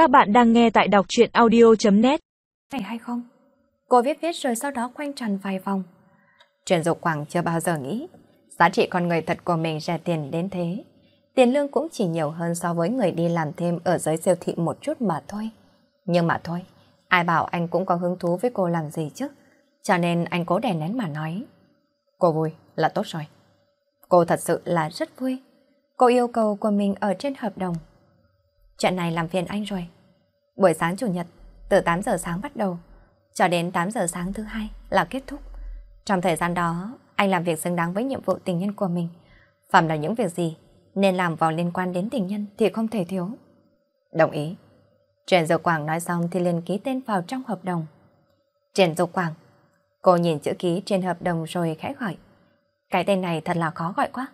Các bạn đang nghe tại đọc chuyện audio.net Này hay không? Cô viết viết rồi sau đó quanh tròn vài vòng. Trần Dục Quảng chưa bao giờ nghĩ giá trị con người thật của mình rẻ tiền đến thế. Tiền lương cũng chỉ nhiều hơn so với người đi làm thêm ở giới siêu thị một chút mà thôi. Nhưng mà thôi, ai bảo anh cũng có hứng thú với cô làm gì chứ? Cho nên anh cố đè nén mà nói. Cô vui là tốt rồi. Cô thật sự là rất vui. Cô yêu cầu của mình ở trên hợp đồng. Chuyện này làm phiền anh rồi. Buổi sáng chủ nhật, từ 8 giờ sáng bắt đầu, cho đến 8 giờ sáng thứ hai là kết thúc. Trong thời gian đó, anh làm việc xứng đáng với nhiệm vụ tình nhân của mình. Phạm là những việc gì nên làm vào liên quan đến tình nhân thì không thể thiếu. Đồng ý. Trần Dục Quảng nói xong thì liền ký tên vào trong hợp đồng. Trần Dục Quảng. Cô nhìn chữ ký trên hợp đồng rồi khẽ gọi. Cái tên này thật là khó gọi quá.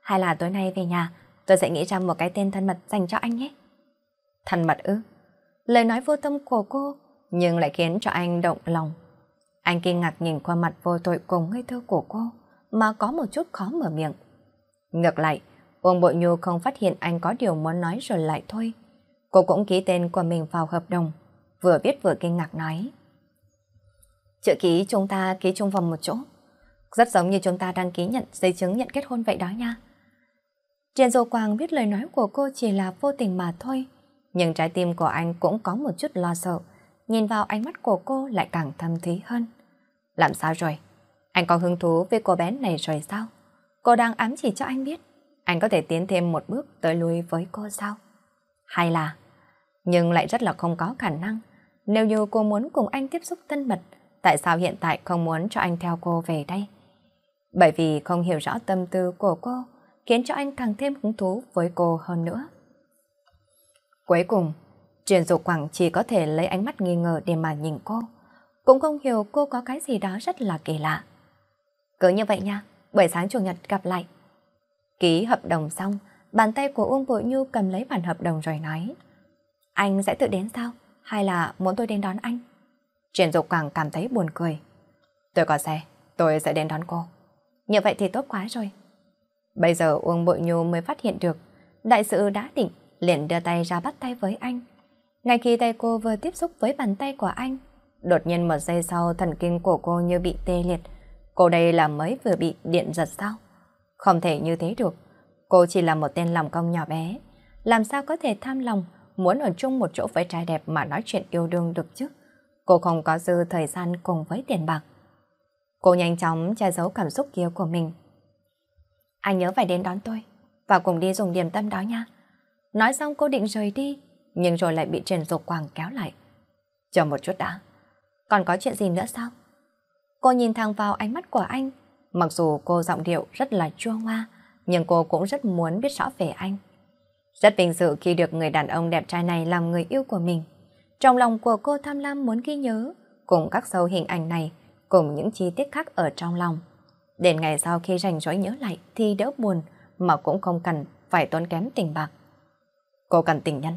Hay là tối nay về nhà tôi sẽ nghĩ ra một cái tên thân mật dành cho anh nhé. Thân mật ư? Lời nói vô tâm của cô nhưng lại khiến cho anh động lòng. Anh kinh ngạc nhìn qua mặt vô tội cùng ngây thơ của cô mà có một chút khó mở miệng. Ngược lại, Uông Bội Nhu không phát hiện anh có điều muốn nói rồi lại thôi. Cô cũng ký tên của mình vào hợp đồng, vừa viết vừa kinh ngạc nói. Chữ ký chúng ta ký chung vòng một chỗ. Rất giống như chúng ta đăng ký nhận giấy chứng nhận kết hôn vậy đó nha. Trên dô quang biết lời nói của cô chỉ là vô tình mà thôi. Nhưng trái tim của anh cũng có một chút lo sợ. Nhìn vào ánh mắt của cô lại càng thâm thúy hơn. Làm sao rồi? Anh có hứng thú với cô bé này rồi sao? Cô đang ám chỉ cho anh biết. Anh có thể tiến thêm một bước tới lui với cô sao? Hay là... Nhưng lại rất là không có khả năng. Nếu như cô muốn cùng anh tiếp xúc thân mật, tại sao hiện tại không muốn cho anh theo cô về đây? Bởi vì không hiểu rõ tâm tư của cô, khiến cho anh càng thêm hứng thú với cô hơn nữa. Cuối cùng, truyền dục quảng chỉ có thể lấy ánh mắt nghi ngờ để mà nhìn cô. Cũng không hiểu cô có cái gì đó rất là kỳ lạ. Cứ như vậy nha, buổi sáng chủ nhật gặp lại. Ký hợp đồng xong, bàn tay của Uông Bội Nhu cầm lấy bản hợp đồng rồi nói. Anh sẽ tự đến sao? Hay là muốn tôi đến đón anh? Truyền dục quảng cảm thấy buồn cười. Tôi có xe, tôi sẽ đến đón cô. Như vậy thì tốt quá rồi. Bây giờ Uông Bội Nhu mới phát hiện được đại sự đã định liền đưa tay ra bắt tay với anh. Ngay khi tay cô vừa tiếp xúc với bàn tay của anh, đột nhiên một giây sau thần kinh của cô như bị tê liệt. Cô đây là mới vừa bị điện giật sao? Không thể như thế được. Cô chỉ là một tên lòng công nhỏ bé. Làm sao có thể tham lòng muốn ở chung một chỗ với trai đẹp mà nói chuyện yêu đương được chứ? Cô không có dư thời gian cùng với tiền bạc. Cô nhanh chóng che giấu cảm xúc kia của mình. Anh nhớ phải đến đón tôi và cùng đi dùng điểm tâm đó nha. Nói xong cô định rời đi, nhưng rồi lại bị Trần Dục quang kéo lại. Chờ một chút đã, còn có chuyện gì nữa sao? Cô nhìn thẳng vào ánh mắt của anh, mặc dù cô giọng điệu rất là chua ngoa, nhưng cô cũng rất muốn biết rõ về anh. Rất vinh dự khi được người đàn ông đẹp trai này làm người yêu của mình. Trong lòng của cô tham lam muốn ghi nhớ, cùng các sâu hình ảnh này, cùng những chi tiết khác ở trong lòng. Đến ngày sau khi rảnh rỗi nhớ lại thì đỡ buồn, mà cũng không cần phải tốn kém tình bạc. Cô cần tình nhân.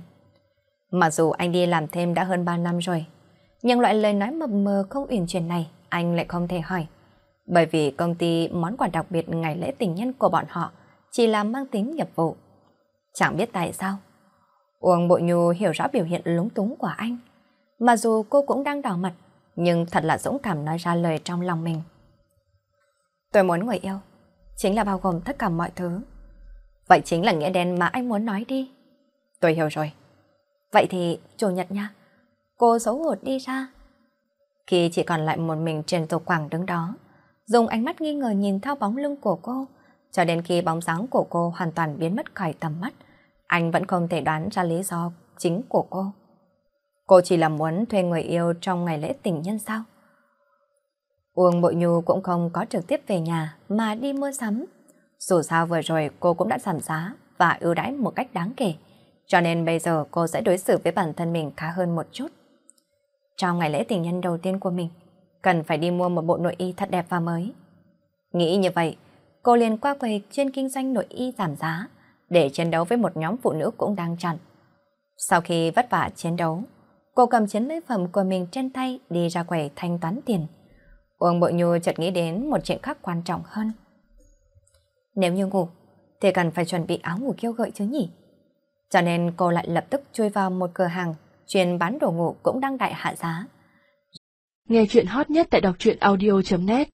Mặc dù anh đi làm thêm đã hơn 3 năm rồi, nhưng loại lời nói mập mờ không uyển chuyển này anh lại không thể hỏi. Bởi vì công ty món quà đặc biệt ngày lễ tình nhân của bọn họ chỉ là mang tính nghiệp vụ. Chẳng biết tại sao. Uông bộ Nhu hiểu rõ biểu hiện lúng túng của anh. Mặc dù cô cũng đang đỏ mặt, nhưng thật là dũng cảm nói ra lời trong lòng mình. Tôi muốn người yêu, chính là bao gồm tất cả mọi thứ. Vậy chính là nghĩa đen mà anh muốn nói đi. Tôi hiểu rồi. Vậy thì, chủ nhật nha. Cô xấu hổ đi ra. Khi chỉ còn lại một mình trên Tổ Quảng đứng đó, dùng ánh mắt nghi ngờ nhìn theo bóng lưng của cô, cho đến khi bóng dáng của cô hoàn toàn biến mất khỏi tầm mắt, anh vẫn không thể đoán ra lý do chính của cô. Cô chỉ là muốn thuê người yêu trong ngày lễ tình nhân sao? Uông Bội Nhu cũng không có trực tiếp về nhà mà đi mua sắm. Dù sao vừa rồi cô cũng đã giảm giá và ưu đãi một cách đáng kể. Cho nên bây giờ cô sẽ đối xử với bản thân mình khá hơn một chút. Trong ngày lễ tình nhân đầu tiên của mình, cần phải đi mua một bộ nội y thật đẹp và mới. Nghĩ như vậy, cô liền qua quầy chuyên kinh doanh nội y giảm giá để chiến đấu với một nhóm phụ nữ cũng đang chặn. Sau khi vất vả chiến đấu, cô cầm chiến lợi phẩm của mình trên tay đi ra quầy thanh toán tiền. Uông Bội Nhu chợt nghĩ đến một chuyện khác quan trọng hơn. Nếu như ngủ, thì cần phải chuẩn bị áo ngủ kêu gợi chứ nhỉ? Cho nên cô lại lập tức chui vào một cửa hàng chuyên bán đồ ngủ cũng đang đại hạ giá. Nghe chuyện hot nhất tại đọc truyện audio.net